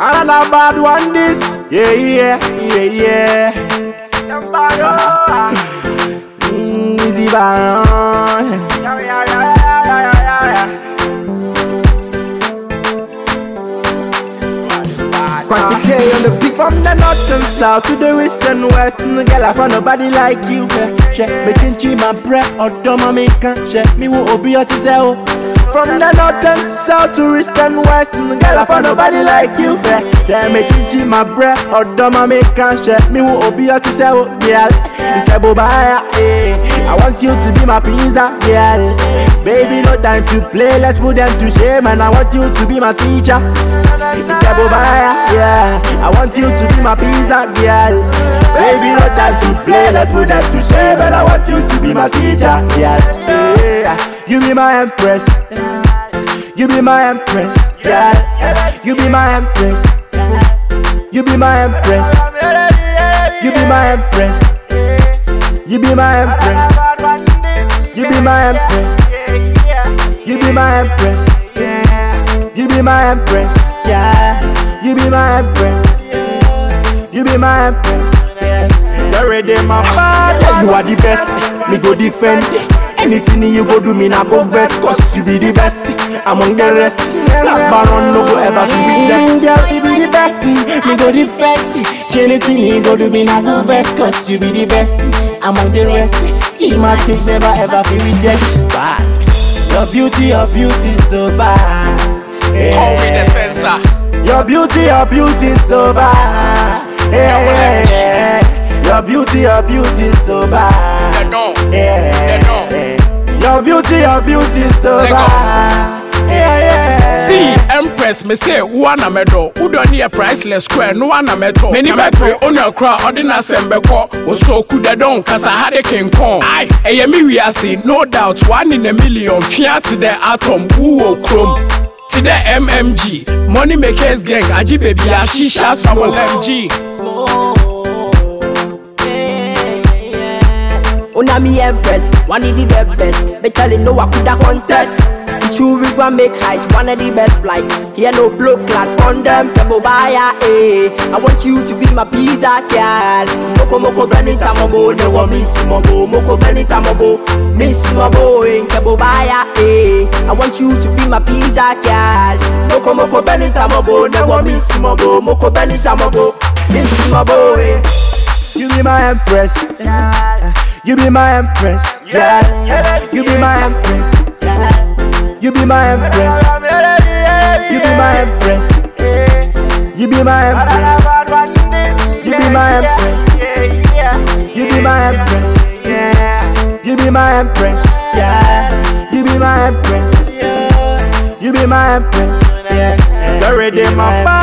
Another bad one this. Yeah, yeah, yeah, yeah. Empire. Mm, Easy Baron. Yeah, yeah, yeah, yeah, yeah, yeah, yeah. Kwasi K on the beat. From the north and south to the west and west, no girl I find nobody like you. eh. She me chinchi my bread or doma me can't she me wo obi oti se o. From the north and south to east and west, no girl I find nobody like you. She me chinchi my bread or doma me can she me wo obi oti se o. Girl, Nkebo baya, eh. I want you to be my pizza, girl. Baby, no time to play, let's put them to shame, and I want you to be my teacher. Nkebo baya, yeah. I want you to be my pizza girl. Baby, no time to play, let's put them to shame. And I want you to be my teacher, yeah. yeah. You be my empress. You be my empress, yeah. You be my empress. You be my empress. You be my empress. You be my empress. You be my empress. You be my empress. You be my empress. Yeah. You be my empress. You be my empress. You're ready, my father. You are the best. Me go defend. Anything you go do, me not go vest. Cause you be the best among the rest. Black Baron no go ever be reject. Girl, you be the best. Me go defend. Anything you go do, me not go vest. Cause you be the best among the rest. G-Matic never ever be reject. Bad. Your beauty, your beauty so bad. Yeah. Call me the sensor. Your beauty, your beauty so bad. Yeah. Your beauty, your beauty so bad. Yeah. Your beauty, your beauty so Let go. bad. Yeah, yeah. See, Empress, me say, one a medo, Udo near priceless square, no one a meto. Many metro, on your crowd, ordinary sembeko, was so could the don, cause I had a king kong. Aye, a yemi we are see, no doubt, one in a million, fiat to the atom, woo chrome. To the MMG, money makers gang, Aji baby, a shisha, some MG. Una me empress, one of the best. Me tell you no I coulda contest. True we gonna make heights, one of the best flights. Here no blow clad on them, Kebo Baya, eh. I want you to be my pizza girl. Moko moko benita mobo, ne wa miss mobo. Moko benita mobo, miss mobo, eh. Kebo Baya, eh. I want you to be my pizza girl. Moko moko benita mobo, ne wa miss mobo. Moko benita mobo, miss mobo, eh. You be my empress. You be my empress. Yeah. You be my empress. You be my empress. You be my empress. You be my empress. You be my empress. You be my empress. yeah. You be my empress. Yeah. You be my empress. You be my empress. Yeah. You're ready, my